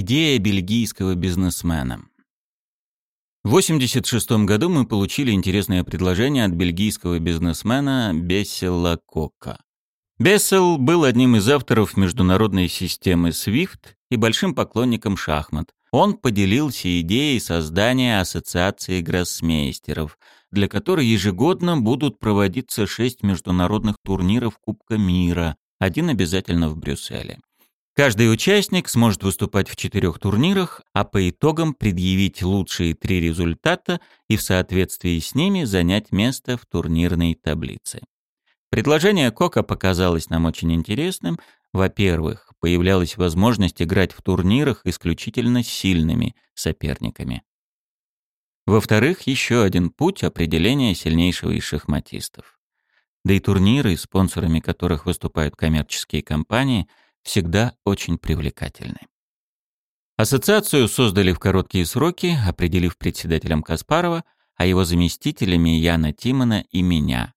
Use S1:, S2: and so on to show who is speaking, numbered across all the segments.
S1: Идея бельгийского бизнесмена. В 1986 году мы получили интересное предложение от бельгийского бизнесмена Бессела Кока. Бессел был одним из авторов международной системы SWIFT и большим поклонником шахмат. Он поделился идеей создания ассоциации гроссмейстеров, для которой ежегодно будут проводиться шесть международных турниров Кубка мира, один обязательно в Брюсселе. Каждый участник сможет выступать в четырех турнирах, а по итогам предъявить лучшие три результата и в соответствии с ними занять место в турнирной таблице. Предложение Кока показалось нам очень интересным. Во-первых, появлялась возможность играть в турнирах исключительно сильными соперниками. Во-вторых, еще один путь определения сильнейшего из шахматистов. Да и турниры, спонсорами которых выступают коммерческие компании – всегда очень привлекательны. Ассоциацию создали в короткие сроки, определив председателем Каспарова, а его заместителями Яна Тимона и меня.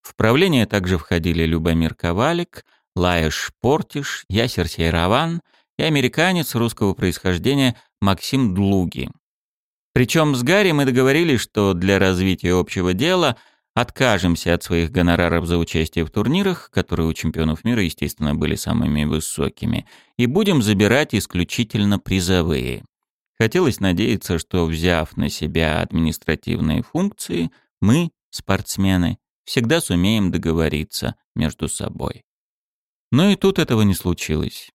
S1: В правление также входили Любомир Ковалик, Лаеш Портиш, Ясер Сейраван и американец русского происхождения Максим Длуги. Причем с Гарри мы договорились, что для развития общего дела – Откажемся от своих гонораров за участие в турнирах, которые у чемпионов мира, естественно, были самыми высокими, и будем забирать исключительно призовые. Хотелось надеяться, что, взяв на себя административные функции, мы, спортсмены, всегда сумеем договориться между собой. Но и тут этого не случилось.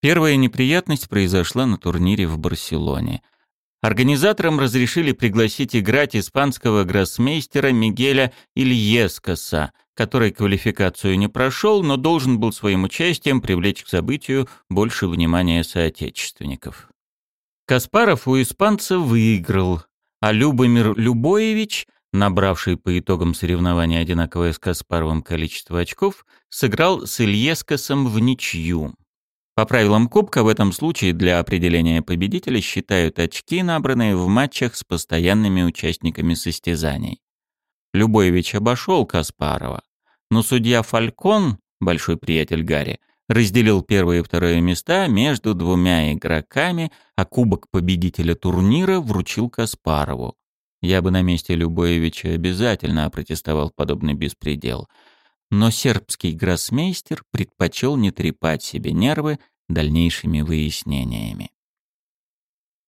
S1: Первая неприятность произошла на турнире в Барселоне – Организаторам разрешили пригласить играть испанского гроссмейстера Мигеля Ильескаса, который квалификацию не прошел, но должен был своим участием привлечь к событию больше внимания соотечественников. Каспаров у испанца выиграл, а Любомир Любоевич, набравший по итогам соревнования одинаковое с Каспаровым количество очков, сыграл с Ильескасом в ничью. По правилам Кубка в этом случае для определения победителя считают очки, набранные в матчах с постоянными участниками состязаний. Любович обошел Каспарова, но судья Фалькон, большой приятель Гарри, разделил первое и второе места между двумя игроками, а кубок победителя турнира вручил Каспарову. Я бы на месте Любоевича обязательно опротестовал подобный беспредел — но сербский гроссмейстер предпочел не трепать себе нервы дальнейшими выяснениями.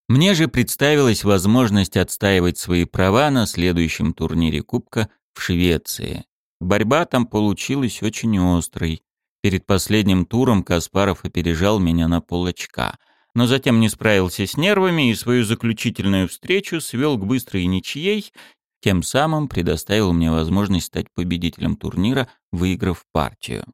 S1: Мне же представилась возможность отстаивать свои права на следующем турнире Кубка в Швеции. Борьба там получилась очень острой. Перед последним туром Каспаров опережал меня на полочка, но затем не справился с нервами и свою заключительную встречу свел к быстрой ничьей тем самым предоставил мне возможность стать победителем турнира, выиграв партию.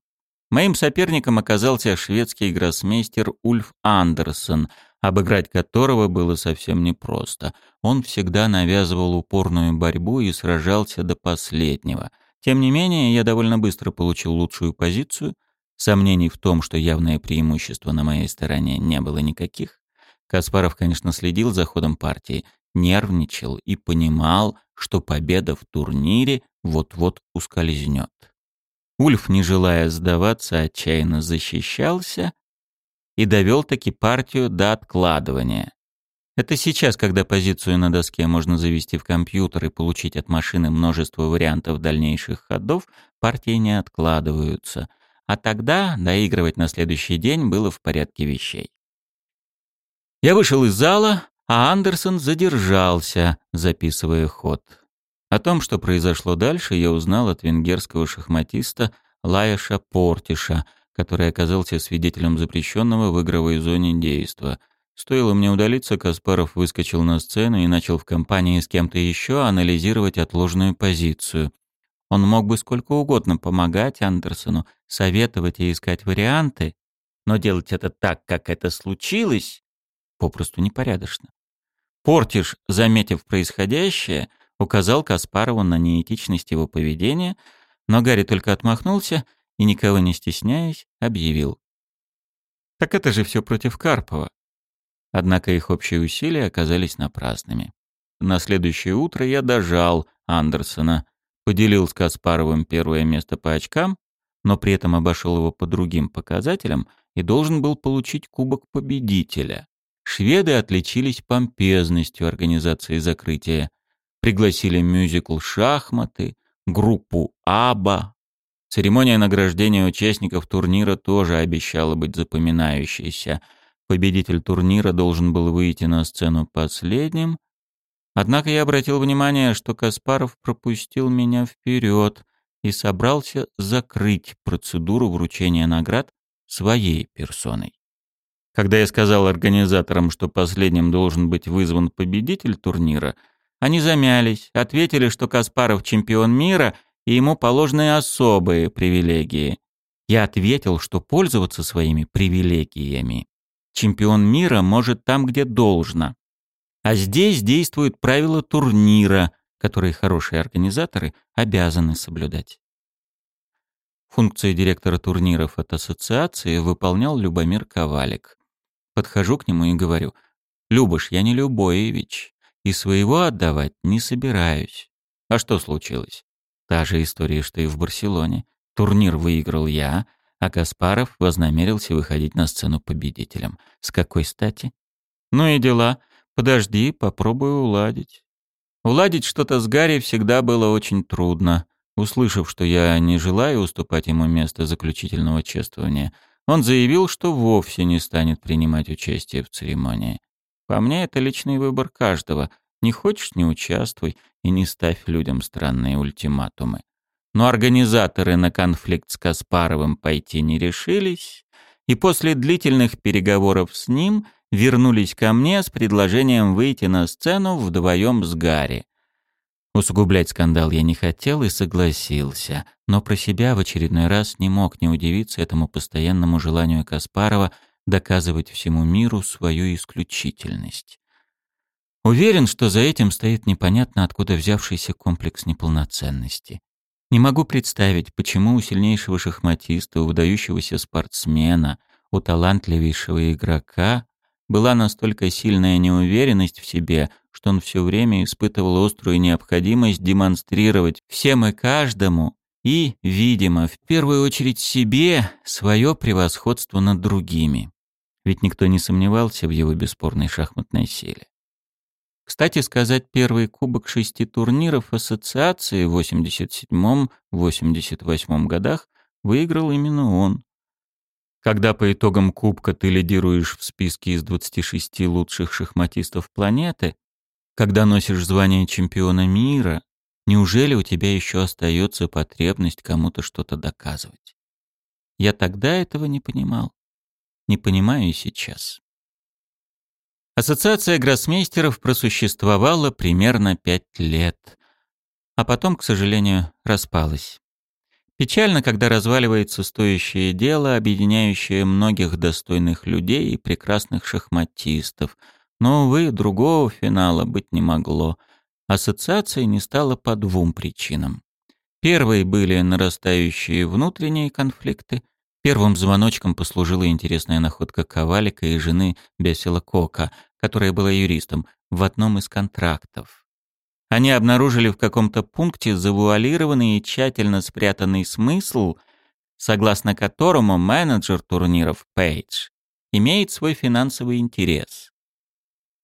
S1: Моим соперником оказался шведский гроссмейстер Ульф Андерсон, обыграть которого было совсем непросто. Он всегда навязывал упорную борьбу и сражался до последнего. Тем не менее, я довольно быстро получил лучшую позицию. Сомнений в том, что явное преимущество на моей стороне, не было никаких. Каспаров, конечно, следил за ходом партии, нервничал и понимал, что победа в турнире вот-вот ускользнет. Ульф, не желая сдаваться, отчаянно защищался и довел таки партию до откладывания. Это сейчас, когда позицию на доске можно завести в компьютер и получить от машины множество вариантов дальнейших ходов, партии не откладываются. А тогда доигрывать на следующий день было в порядке вещей. Я вышел из зала, а Андерсон задержался, записывая ход. О том, что произошло дальше, я узнал от венгерского шахматиста Лаяша Портиша, который оказался свидетелем запрещенного в игровой зоне действа. Стоило мне удалиться, Каспаров выскочил на сцену и начал в компании с кем-то еще анализировать отложенную позицию. Он мог бы сколько угодно помогать Андерсону, советовать и искать варианты, но делать это так, как это случилось, попросту непорядочно. Портиш, заметив происходящее, указал Каспарову на неэтичность его поведения, но Гарри только отмахнулся и, никого не стесняясь, объявил. «Так это же все против Карпова». Однако их общие усилия оказались напрасными. На следующее утро я дожал Андерсона, поделил с Каспаровым первое место по очкам, но при этом обошел его по другим показателям и должен был получить кубок победителя. Шведы отличились помпезностью организации закрытия. Пригласили мюзикл «Шахматы», группу «Аба». Церемония награждения участников турнира тоже обещала быть запоминающейся. Победитель турнира должен был выйти на сцену последним. Однако я обратил внимание, что Каспаров пропустил меня вперед и собрался закрыть процедуру вручения наград своей персоной. Когда я сказал организаторам, что последним должен быть вызван победитель турнира, они замялись, ответили, что Каспаров чемпион мира и ему положены особые привилегии. Я ответил, что пользоваться своими привилегиями чемпион мира может там, где должно. А здесь действуют правила турнира, которые хорошие организаторы обязаны соблюдать. Функции директора турниров от ассоциации выполнял Любомир Ковалик. Подхожу к нему и говорю, «Любош, я не Любоевич, и своего отдавать не собираюсь». А что случилось? Та же история, что и в Барселоне. Турнир выиграл я, а Каспаров вознамерился выходить на сцену победителем. С какой стати? Ну и дела. Подожди, попробую уладить. Уладить что-то с Гарри всегда было очень трудно. Услышав, что я не желаю уступать ему место заключительного чествования, он заявил, что вовсе не станет принимать участие в церемонии. По мне, это личный выбор каждого. Не хочешь — не участвуй и не ставь людям странные ультиматумы. Но организаторы на конфликт с Каспаровым пойти не решились, и после длительных переговоров с ним вернулись ко мне с предложением выйти на сцену вдвоем с Гарри. Усугублять скандал я не хотел и согласился, но про себя в очередной раз не мог не удивиться этому постоянному желанию Каспарова доказывать всему миру свою исключительность. Уверен, что за этим стоит непонятно откуда взявшийся комплекс неполноценности. Не могу представить, почему у сильнейшего шахматиста, у выдающегося спортсмена, у талантливейшего игрока была настолько сильная неуверенность в себе, что он все время испытывал острую необходимость демонстрировать всем и каждому и, видимо, в первую очередь себе свое превосходство над другими. Ведь никто не сомневался в его бесспорной шахматной силе. Кстати сказать, первый кубок шести турниров ассоциации в 87-88 годах выиграл именно он. Когда по итогам кубка ты лидируешь в списке из 26 лучших шахматистов планеты, когда носишь звание чемпиона мира, неужели у тебя еще остается потребность кому-то что-то доказывать? Я тогда этого не понимал. Не понимаю и сейчас. Ассоциация гроссмейстеров просуществовала примерно пять лет, а потом, к сожалению, распалась. Печально, когда разваливается стоящее дело, объединяющее многих достойных людей и прекрасных шахматистов — но, увы, другого финала быть не могло. Ассоциация не стала по двум причинам. Первой были нарастающие внутренние конфликты. Первым звоночком послужила интересная находка Ковалика и жены Бесила Кока, которая была юристом, в одном из контрактов. Они обнаружили в каком-то пункте завуалированный и тщательно спрятанный смысл, согласно которому менеджер турниров Пейдж имеет свой финансовый интерес.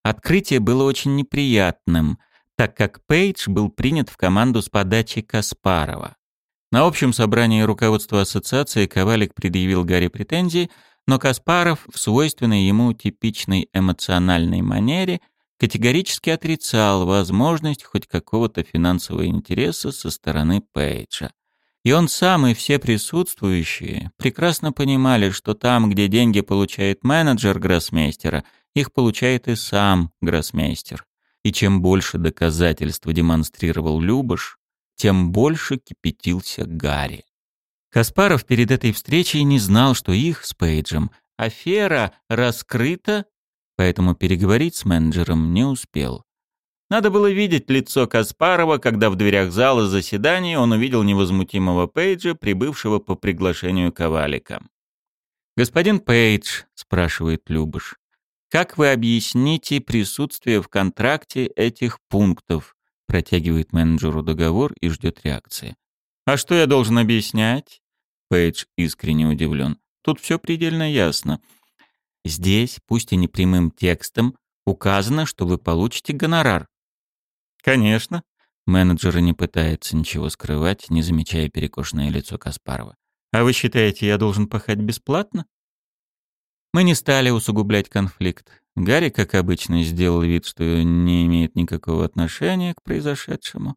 S1: Открытие было очень неприятным, так как Пейдж был принят в команду с подачи Каспарова. На общем собрании руководства ассоциации Ковалик предъявил Гарри претензии, но Каспаров в свойственной ему типичной эмоциональной манере категорически отрицал возможность хоть какого-то финансового интереса со стороны Пейджа. И он сам и все присутствующие прекрасно понимали, что там, где деньги получает менеджер гроссмейстера – их получает и сам гроссмейстер. И чем больше доказательств демонстрировал Любаш, тем больше кипятился Гарри. Каспаров перед этой встречей не знал, что их с Пейджем афера раскрыта, поэтому переговорить с менеджером не успел. Надо было видеть лицо Каспарова, когда в дверях зала заседания он увидел невозмутимого Пейджа, прибывшего по приглашению Ковалика. «Господин Пейдж», — спрашивает Любыш, как вы объясните присутствие в контракте этих пунктов? Протягивает менеджеру договор и ждет реакции. А что я должен объяснять? Пейдж искренне удивлен. Тут все предельно ясно. Здесь, пусть и не прямым текстом, указано, что вы получите гонорар. Конечно. Менеджер не пытается ничего скрывать, не замечая перекошенное лицо Каспарова. А вы считаете, я должен пахать бесплатно? Мы не стали усугублять конфликт. Гарри, как обычно, сделал вид, что не имеет никакого отношения к произошедшему.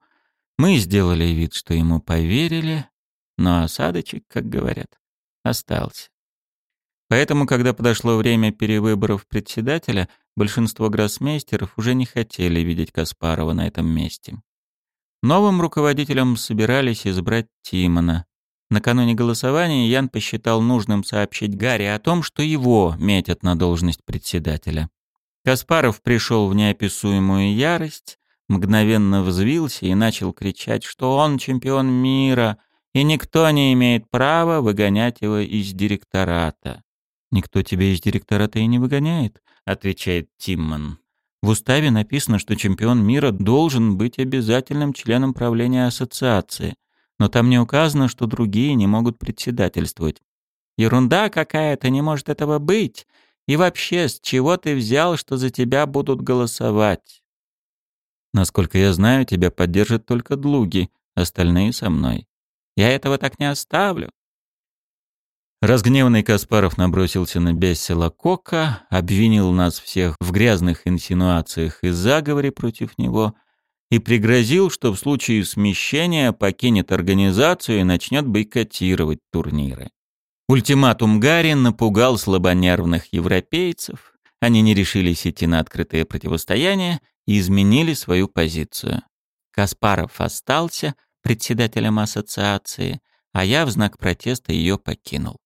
S1: Мы сделали вид, что ему поверили, но осадочек, как говорят, остался. Поэтому, когда подошло время перевыборов председателя, большинство гроссмейстеров уже не хотели видеть Каспарова на этом месте. Новым руководителем собирались избрать Тимона. Накануне голосования Ян посчитал нужным сообщить Гарри о том, что его метят на должность председателя. Каспаров пришел в неописуемую ярость, мгновенно взвился и начал кричать, что он чемпион мира, и никто не имеет права выгонять его из директората. «Никто тебя из директората и не выгоняет», — отвечает Тимман. В уставе написано, что чемпион мира должен быть обязательным членом правления ассоциации, но там не указано, что другие не могут председательствовать. Ерунда какая-то, не может этого быть. И вообще, с чего ты взял, что за тебя будут голосовать? Насколько я знаю, тебя поддержат только Длуги, остальные со мной. Я этого так не оставлю. Разгневанный Каспаров набросился на Бессела Кока, обвинил нас всех в грязных инсинуациях и заговоре против него и пригрозил, что в случае смещения покинет организацию и начнет бойкотировать турниры. Ультиматум Гарри напугал слабонервных европейцев, они не решились идти на открытое противостояние и изменили свою позицию. Каспаров остался председателем ассоциации, а я в знак протеста ее покинул.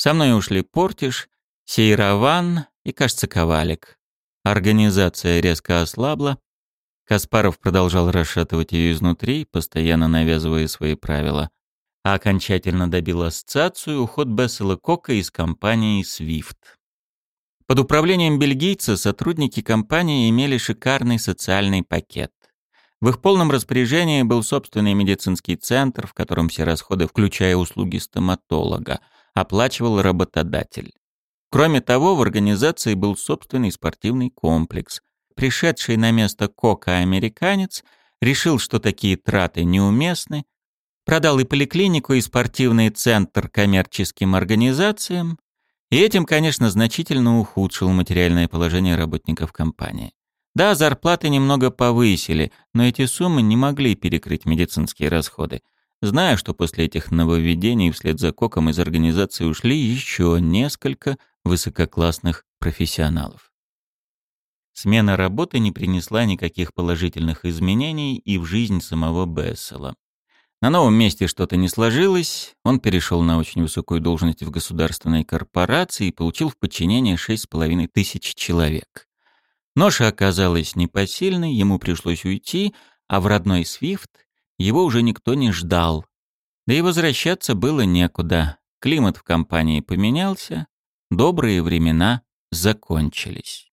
S1: Со мной ушли Портиш, Сейраван и, кажется, Ковалик. Организация резко ослабла. Каспаров продолжал расшатывать ее изнутри, постоянно навязывая свои правила. А окончательно добил ассоциацию уход Бессела Кока из компании Swift. Под управлением бельгийца сотрудники компании имели шикарный социальный пакет. В их полном распоряжении был собственный медицинский центр, в котором все расходы, включая услуги стоматолога, оплачивал работодатель. Кроме того, в организации был собственный спортивный комплекс. Пришедший на место Кока-американец решил, что такие траты неуместны, продал и поликлинику, и спортивный центр коммерческим организациям, и этим, конечно, значительно ухудшил материальное положение работников компании. Да, зарплаты немного повысили, но эти суммы не могли перекрыть медицинские расходы зная, что после этих нововведений вслед за Коком из организации ушли еще несколько высококлассных профессионалов. Смена работы не принесла никаких положительных изменений и в жизнь самого Бессела. На новом месте что-то не сложилось, он перешел на очень высокую должность в государственной корпорации и получил в подчинение 6,5 тысяч человек. Ноша оказалась непосильной, ему пришлось уйти, а в родной Свифт его уже никто не ждал. Да и возвращаться было некуда. Климат в компании поменялся, добрые времена закончились.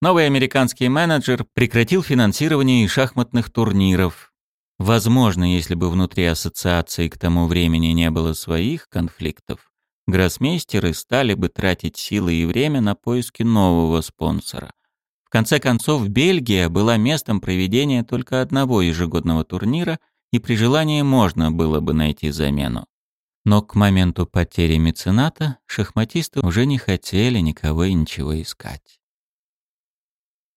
S1: Новый американский менеджер прекратил финансирование и шахматных турниров. Возможно, если бы внутри ассоциации к тому времени не было своих конфликтов, гроссмейстеры стали бы тратить силы и время на поиски нового спонсора конце концов, Бельгия была местом проведения только одного ежегодного турнира, и при желании можно было бы найти замену. Но к моменту потери мецената шахматисты уже не хотели никого и ничего искать.